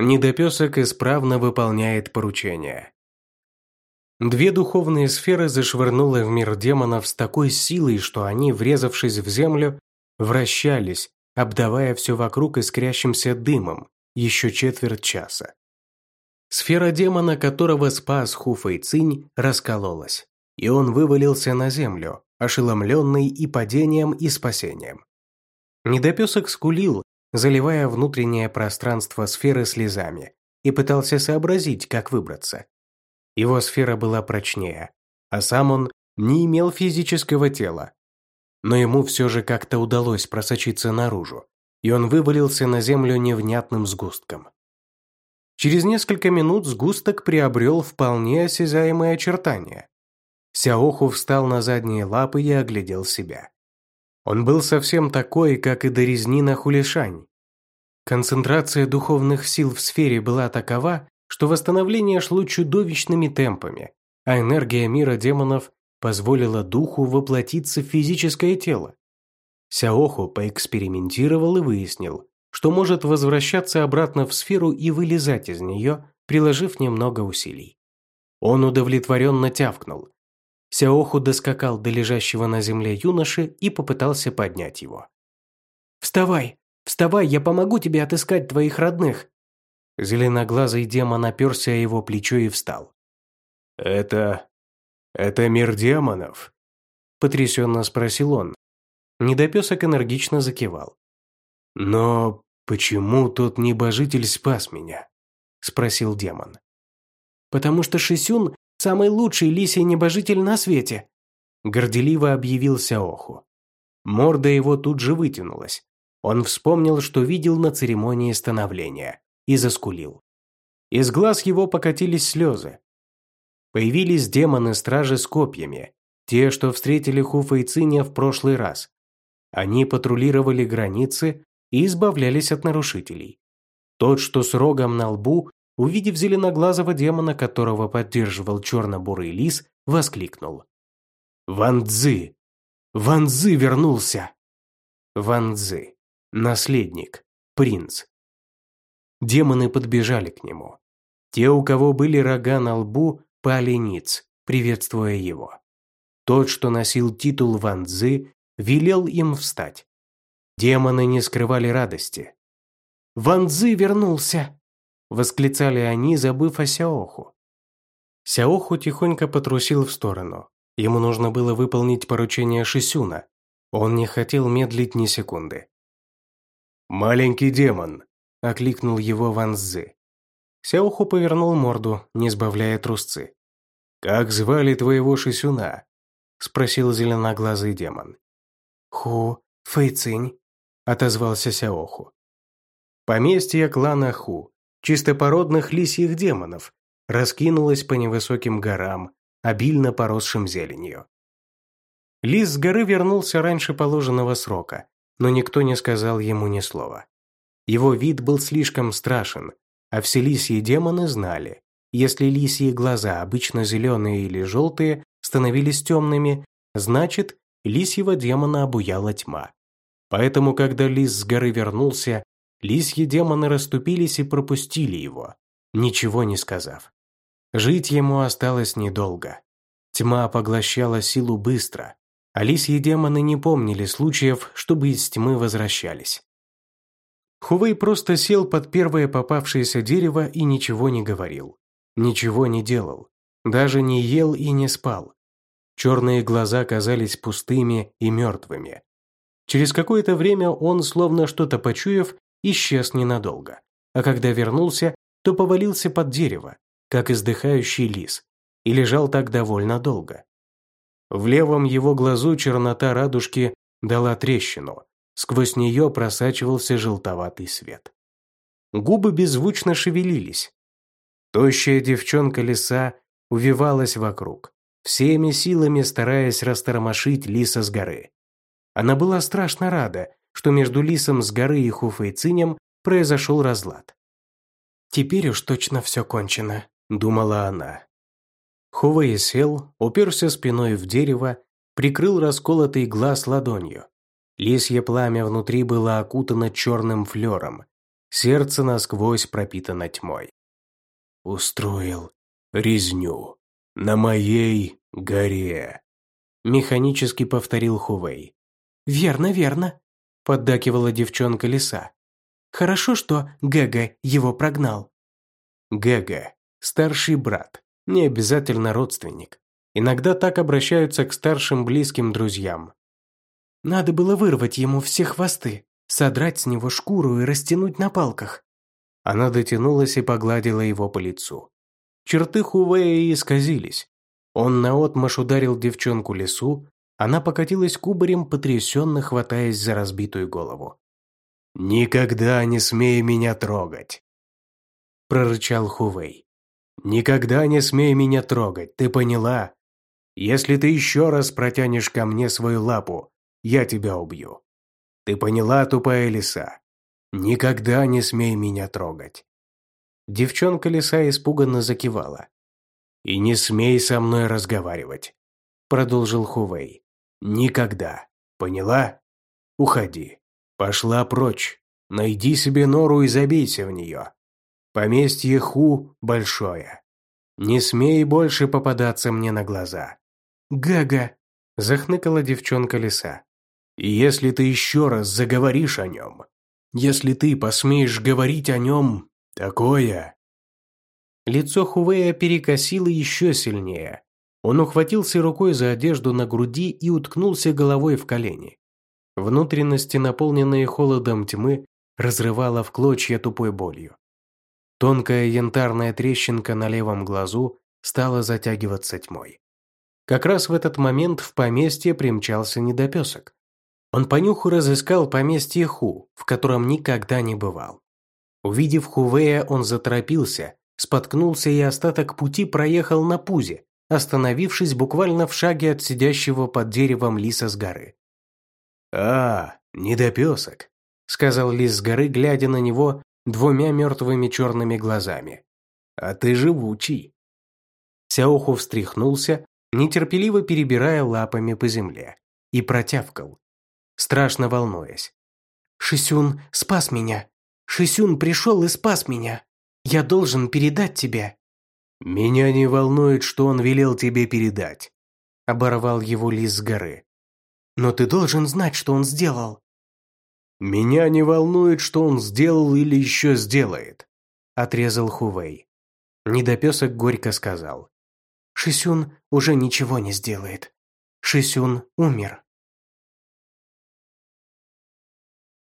Недопесок исправно выполняет поручения. Две духовные сферы зашвырнуло в мир демонов с такой силой, что они, врезавшись в землю, вращались, обдавая все вокруг искрящимся дымом еще четверть часа. Сфера демона, которого спас Хуфэй Цинь, раскололась, и он вывалился на землю, ошеломленный и падением, и спасением. Недопесок скулил, заливая внутреннее пространство сферы слезами, и пытался сообразить, как выбраться. Его сфера была прочнее, а сам он не имел физического тела. Но ему все же как-то удалось просочиться наружу, и он вывалился на землю невнятным сгустком. Через несколько минут сгусток приобрел вполне осязаемые очертания. Сяоху встал на задние лапы и оглядел себя. Он был совсем такой, как и до резни на Хулишань. Концентрация духовных сил в сфере была такова, что восстановление шло чудовищными темпами, а энергия мира демонов позволила духу воплотиться в физическое тело. Сяоху поэкспериментировал и выяснил, что может возвращаться обратно в сферу и вылезать из нее, приложив немного усилий. Он удовлетворенно тявкнул. Сяоху доскакал до лежащего на земле юноши и попытался поднять его. «Вставай! Вставай, я помогу тебе отыскать твоих родных!» Зеленоглазый демон оперся о его плечо и встал. «Это... это мир демонов?» Потрясенно спросил он, Недопесок энергично закивал. «Но почему тот небожитель спас меня?» – спросил демон. «Потому что Шисюн – самый лучший лисий небожитель на свете», – горделиво объявил Сяоху. Морда его тут же вытянулась. Он вспомнил, что видел на церемонии становления, и заскулил. Из глаз его покатились слезы. Появились демоны-стражи с копьями, те, что встретили Хуфа и Циня в прошлый раз. Они патрулировали границы и избавлялись от нарушителей. Тот, что с рогом на лбу, увидев зеленоглазого демона, которого поддерживал черно-бурый лис, воскликнул. «Ван Цзы! Ван Цзы вернулся!» Ван Цзы. Наследник. Принц. Демоны подбежали к нему. Те, у кого были рога на лбу, пали ниц, приветствуя его. Тот, что носил титул Ван Цзы, велел им встать. Демоны не скрывали радости. «Ван Цзы вернулся!» – восклицали они, забыв о Сяоху. Сяоху тихонько потрусил в сторону. Ему нужно было выполнить поручение Шисюна. Он не хотел медлить ни секунды. «Маленький демон!» – окликнул его Ван Цзы. Сяоху повернул морду, не сбавляя трусцы. «Как звали твоего Шисюна?» – спросил зеленоглазый демон. «Ху, Фэйцинь», – отозвался Сяоху. Поместье клана Ху, чистопородных лисьих демонов, раскинулось по невысоким горам, обильно поросшим зеленью. Лис с горы вернулся раньше положенного срока, но никто не сказал ему ни слова. Его вид был слишком страшен, а все лисьи демоны знали, если лисьи глаза, обычно зеленые или желтые, становились темными, значит, лисьего демона обуяла тьма. Поэтому, когда лис с горы вернулся, лисьи демоны расступились и пропустили его, ничего не сказав. Жить ему осталось недолго. Тьма поглощала силу быстро, а лисьи демоны не помнили случаев, чтобы из тьмы возвращались. Хувей просто сел под первое попавшееся дерево и ничего не говорил. Ничего не делал. Даже не ел и не спал. Черные глаза казались пустыми и мертвыми. Через какое-то время он, словно что-то почуяв, исчез ненадолго. А когда вернулся, то повалился под дерево, как издыхающий лис, и лежал так довольно долго. В левом его глазу чернота радужки дала трещину, сквозь нее просачивался желтоватый свет. Губы беззвучно шевелились. Тощая девчонка лиса увивалась вокруг всеми силами стараясь растормошить лиса с горы. Она была страшно рада, что между лисом с горы и Хуфейцинем произошел разлад. «Теперь уж точно все кончено», – думала она. Хувей сел, уперся спиной в дерево, прикрыл расколотый глаз ладонью. Лисье пламя внутри было окутано черным флером. Сердце насквозь пропитано тьмой. «Устроил резню на моей горе», – механически повторил Хувей. «Верно, верно», – поддакивала девчонка лиса. «Хорошо, что Гэга его прогнал». Гэга – старший брат, не обязательно родственник. Иногда так обращаются к старшим близким друзьям. Надо было вырвать ему все хвосты, содрать с него шкуру и растянуть на палках. Она дотянулась и погладила его по лицу. Черты Хувея исказились. Он наотмашь ударил девчонку лесу, она покатилась кубарем, потрясенно хватаясь за разбитую голову. «Никогда не смей меня трогать!» прорычал Хувей. «Никогда не смей меня трогать, ты поняла? Если ты еще раз протянешь ко мне свою лапу, я тебя убью. Ты поняла, тупая лиса? Никогда не смей меня трогать. Девчонка лиса испуганно закивала. И не смей со мной разговаривать, продолжил Хувей. Никогда. Поняла? Уходи. Пошла прочь. Найди себе нору и забейся в нее. Поместье Ху большое. Не смей больше попадаться мне на глаза. Гага, захныкала девчонка лиса. И если ты еще раз заговоришь о нем, если ты посмеешь говорить о нем такое...» Лицо Хувея перекосило еще сильнее. Он ухватился рукой за одежду на груди и уткнулся головой в колени. Внутренности, наполненные холодом тьмы, разрывало в клочья тупой болью. Тонкая янтарная трещинка на левом глазу стала затягиваться тьмой. Как раз в этот момент в поместье примчался недопесок. Он по нюху разыскал поместье Ху, в котором никогда не бывал. Увидев Хувея, он заторопился, споткнулся и остаток пути проехал на пузе, остановившись буквально в шаге от сидящего под деревом лиса с горы. «А, недопесок», — сказал лис с горы, глядя на него двумя мертвыми черными глазами. «А ты живучий». Сяоху встряхнулся, нетерпеливо перебирая лапами по земле, и протявкал страшно волнуясь. «Шисюн спас меня! Шисюн пришел и спас меня! Я должен передать тебе!» «Меня не волнует, что он велел тебе передать», – оборвал его лис с горы. «Но ты должен знать, что он сделал». «Меня не волнует, что он сделал или еще сделает», – отрезал Хувей. Недопесок горько сказал. «Шисюн уже ничего не сделает. Шисюн умер».